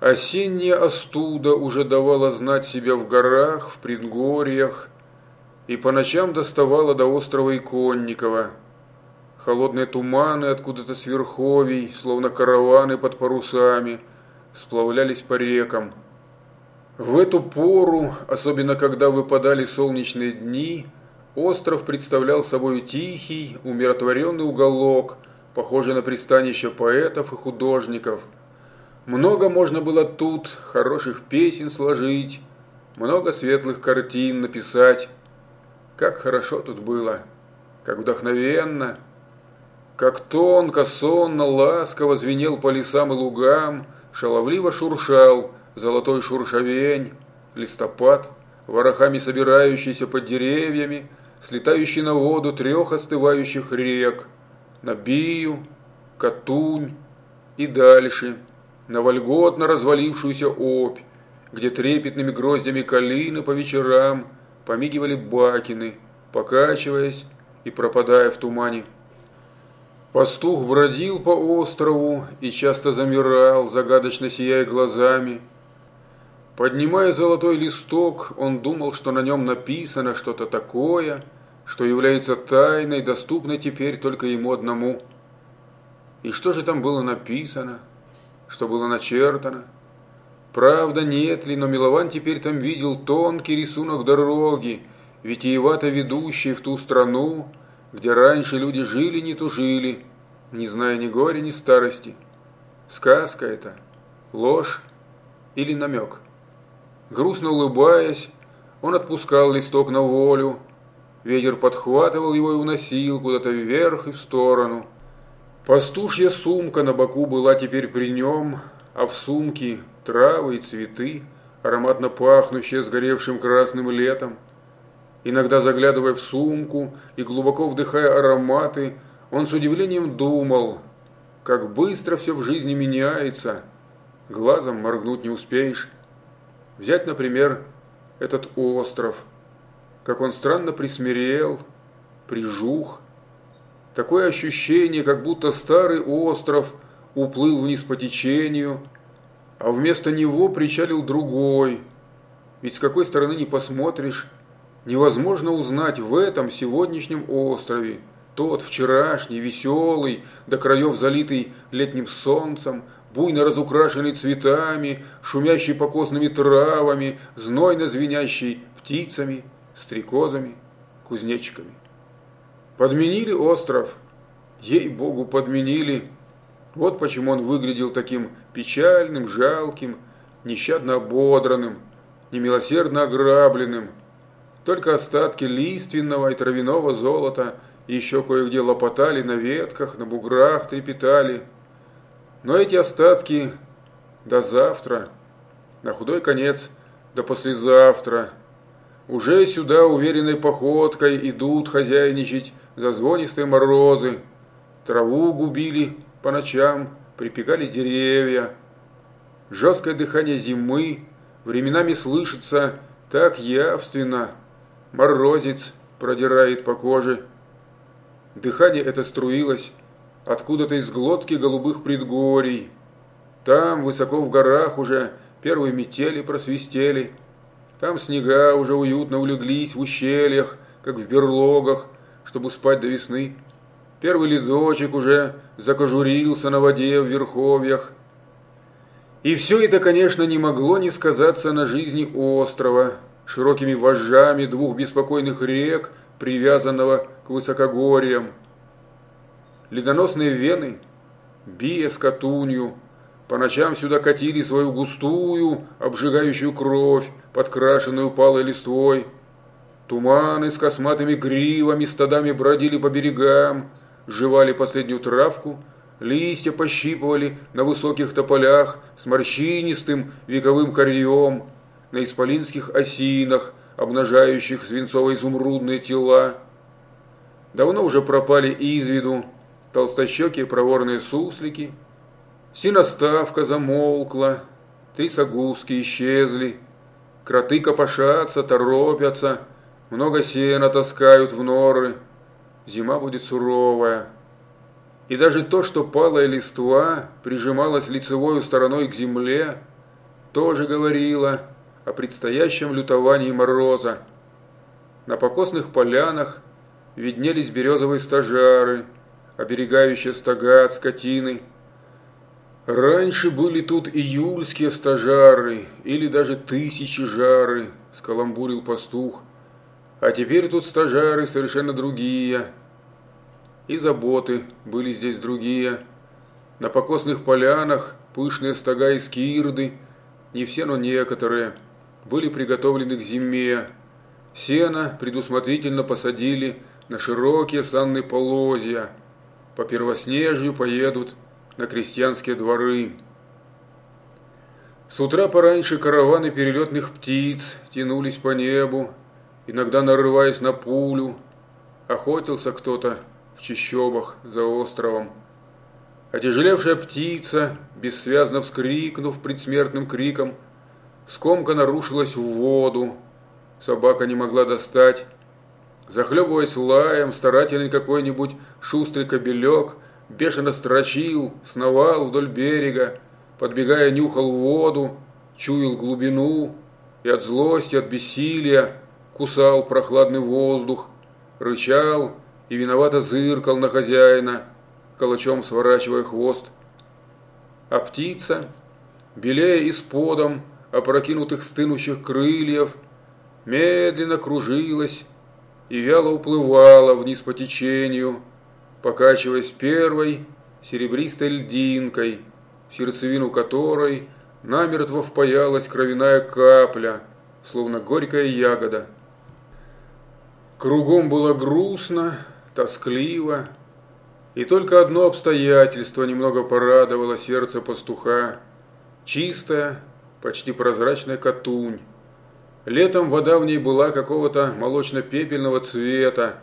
Осенняя остуда уже давала знать себя в горах, в предгорьях, и по ночам доставала до острова Иконникова. Холодные туманы откуда-то с верховий, словно караваны под парусами, сплавлялись по рекам. В эту пору, особенно когда выпадали солнечные дни, остров представлял собой тихий, умиротворенный уголок, похожий на пристанище поэтов и художников – много можно было тут хороших песен сложить, много светлых картин написать. Как хорошо тут было, как вдохновенно, как тонко, сонно, ласково звенел по лесам и лугам, шаловливо шуршал золотой шуршавень, листопад, ворохами собирающийся под деревьями, слетающий на воду трех остывающих рек, на Бию, Катунь и дальше – на вольготно развалившуюся опь, где трепетными гроздями калины по вечерам помигивали бакины, покачиваясь и пропадая в тумане. Пастух бродил по острову и часто замирал, загадочно сияя глазами. Поднимая золотой листок, он думал, что на нем написано что-то такое, что является тайной, доступной теперь только ему одному. И что же там было написано? Что было начертано. Правда, нет ли, но Милован теперь там видел тонкий рисунок дороги, витиевато ведущей в ту страну, где раньше люди жили не тужили, не зная ни горя, ни старости. Сказка это, ложь или намек. Грустно улыбаясь, он отпускал листок на волю, ветер подхватывал его и уносил куда-то вверх и в сторону – Пастушья сумка на боку была теперь при нем, а в сумке травы и цветы, ароматно пахнущие сгоревшим красным летом. Иногда заглядывая в сумку и глубоко вдыхая ароматы, он с удивлением думал, как быстро все в жизни меняется, глазом моргнуть не успеешь. Взять, например, этот остров, как он странно присмирел, прижух, Такое ощущение, как будто старый остров уплыл вниз по течению, а вместо него причалил другой. Ведь с какой стороны не посмотришь, невозможно узнать в этом сегодняшнем острове тот вчерашний, веселый, до краев залитый летним солнцем, буйно разукрашенный цветами, шумящий покосными травами, знойно звенящий птицами, стрекозами, кузнечиками. Подменили остров. Ей-богу, подменили. Вот почему он выглядел таким печальным, жалким, нещадно ободранным, немилосердно ограбленным. Только остатки лиственного и травяного золота еще кое-где лопотали на ветках, на буграх трепетали. Но эти остатки до завтра, на худой конец до послезавтра. Уже сюда уверенной походкой идут хозяйничать зазвонистые морозы, траву губили по ночам, припекали деревья. Жесткое дыхание зимы временами слышится так явственно, морозец продирает по коже. Дыхание это струилось откуда-то из глотки голубых предгорий. Там, высоко в горах, уже первые метели просвистели. Там снега уже уютно улеглись в ущельях, как в берлогах, чтобы спать до весны. Первый ледочек уже закожурился на воде в верховьях. И все это, конечно, не могло не сказаться на жизни острова, широкими вожжами двух беспокойных рек, привязанного к высокогорьям. Ледоносные вены, бия с катунью, по ночам сюда катили свою густую, обжигающую кровь, подкрашенную палой листвой – Туманы с косматыми гривами стадами бродили по берегам, жевали последнюю травку, листья пощипывали на высоких тополях с морщинистым вековым корьем, на исполинских осинах, обнажающих свинцово-изумрудные тела. Давно уже пропали из виду толстощекие проворные суслики, синоставка замолкла, трясогузки исчезли, кроты копошатся, торопятся – много сена таскают в норы, зима будет суровая. И даже то, что палая листва прижималась лицевой стороной к земле, тоже говорила о предстоящем лютовании мороза. На покосных полянах виднелись березовые стажары, оберегающие стога от скотины. Раньше были тут июльские стажары или даже тысячи жары, скаламбурил пастух. А теперь тут стажары совершенно другие. И заботы были здесь другие. На покосных полянах пышные стога из кирды, не все, но некоторые, были приготовлены к зиме. Сено предусмотрительно посадили на широкие санные полозья. По первоснежью поедут на крестьянские дворы. С утра пораньше караваны перелетных птиц тянулись по небу, иногда нарываясь на пулю. Охотился кто-то в чащобах за островом. Отяжелевшая птица, бессвязно вскрикнув предсмертным криком, скомка нарушилась в воду. Собака не могла достать. Захлебываясь лаем, старательный какой-нибудь шустрый кобелек – бешено строчил, сновал вдоль берега, подбегая нюхал воду, чуял глубину и от злости, от бессилия кусал прохладный воздух, рычал и виновато зыркал на хозяина, калачом сворачивая хвост. А птица, белее и сподом опрокинутых стынущих крыльев, медленно кружилась и вяло уплывала вниз по течению, покачиваясь первой серебристой льдинкой, в сердцевину которой намертво впаялась кровяная капля, словно горькая ягода. Кругом было грустно, тоскливо, и только одно обстоятельство немного порадовало сердце пастуха. Чистая, почти прозрачная катунь. Летом вода в ней была какого-то молочно-пепельного цвета,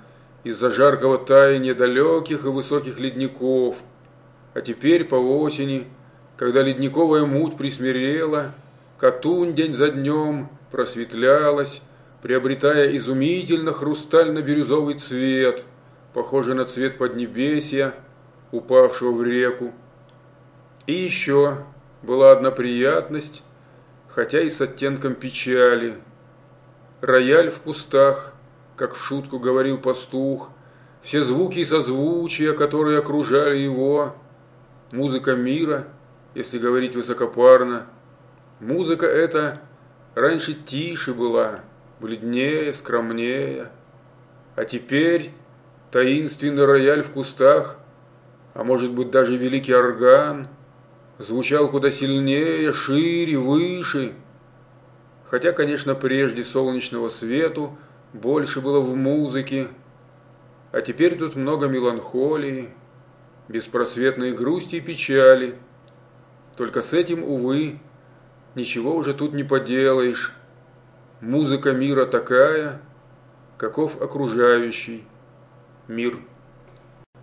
из-за жаркого таяния далеких и высоких ледников. А теперь по осени, когда ледниковая муть присмирела, Катунь день за днем просветлялась, приобретая изумительно хрустально-бирюзовый цвет, похожий на цвет поднебесья, упавшего в реку. И еще была одна приятность, хотя и с оттенком печали. Рояль в кустах как в шутку говорил пастух, все звуки и созвучия, которые окружали его, музыка мира, если говорить высокопарно. Музыка эта раньше тише была, бледнее, скромнее, а теперь таинственный рояль в кустах, а может быть даже великий орган, звучал куда сильнее, шире, выше, хотя, конечно, прежде солнечного свету больше было в музыке, а теперь тут много меланхолии, беспросветной грусти и печали. Только с этим, увы, ничего уже тут не поделаешь. Музыка мира такая, каков окружающий мир.